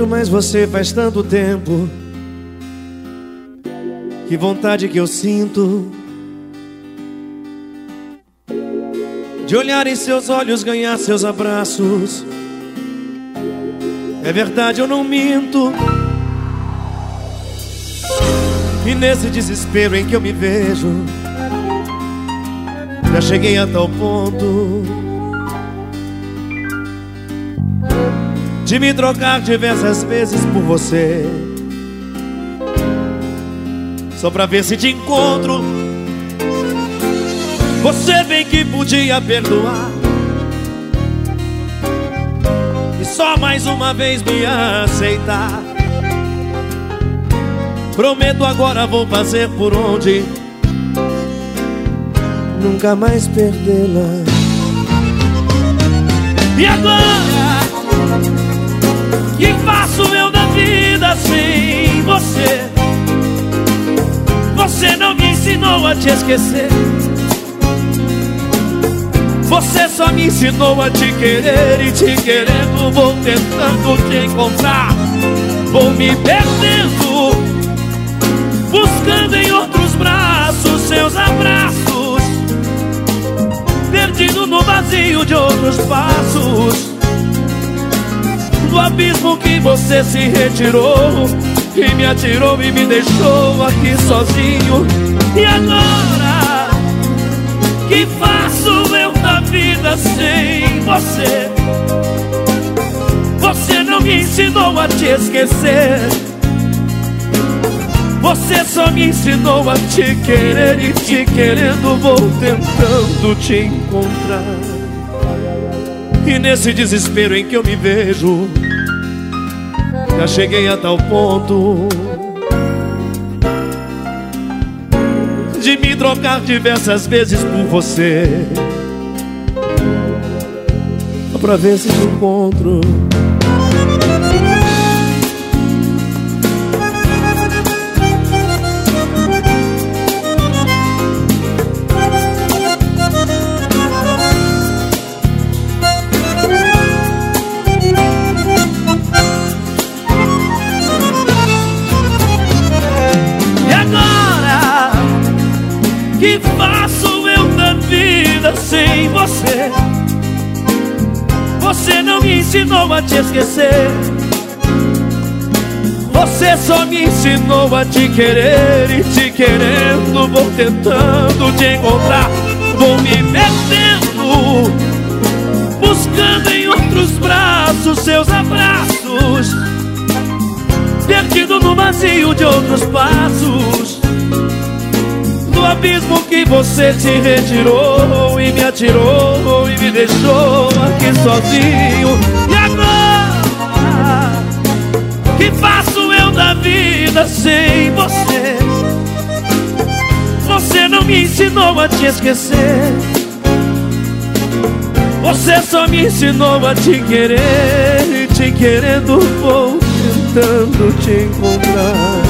vejo mais você faz tanto tempo. Que vontade que eu sinto de olhar em seus olhos, ganhar seus abraços. É verdade, eu não minto. E nesse desespero em que eu me vejo, já cheguei a tal ponto de me trocar diversas vezes por você. Só pra ver se te encontro. Você bem que podia perdoar. E só mais uma vez me aceitar. Prometo agora vou fazer por onde nunca mais perdê-la. E agora? Você não me ensinou a te esquecer. Você só me ensinou a te querer e te querendo vou tentando te encontrar. Vou me perdendo, buscando em outros braços seus abraços, perdido no vazio de outros passos. Do abismo que você se retirou e me atirou e me deixou aqui sozinho. E agora, que faço eu da vida sem você? Você não me ensinou a te esquecer. Você só me ensinou a te querer e te querendo vou tentando te encontrar. E nesse desespero em que eu me vejo, já cheguei a tal ponto de me trocar diversas vezes por você. Pra ver se te encontro. Que faço eu da vida sem você? Você não me ensinou a te esquecer. Você só me ensinou a te querer e te querendo vou tentando te encontrar. Vou me perdendo, buscando em outros braços seus abraços, perdido no vazio de outros passos. Abismo que você se retirou e me atirou e me deixou aqui sozinho. E agora, que faço eu da vida sem você? Você não me ensinou a te esquecer. Você só me ensinou a te querer e te querendo vou tentando te encontrar.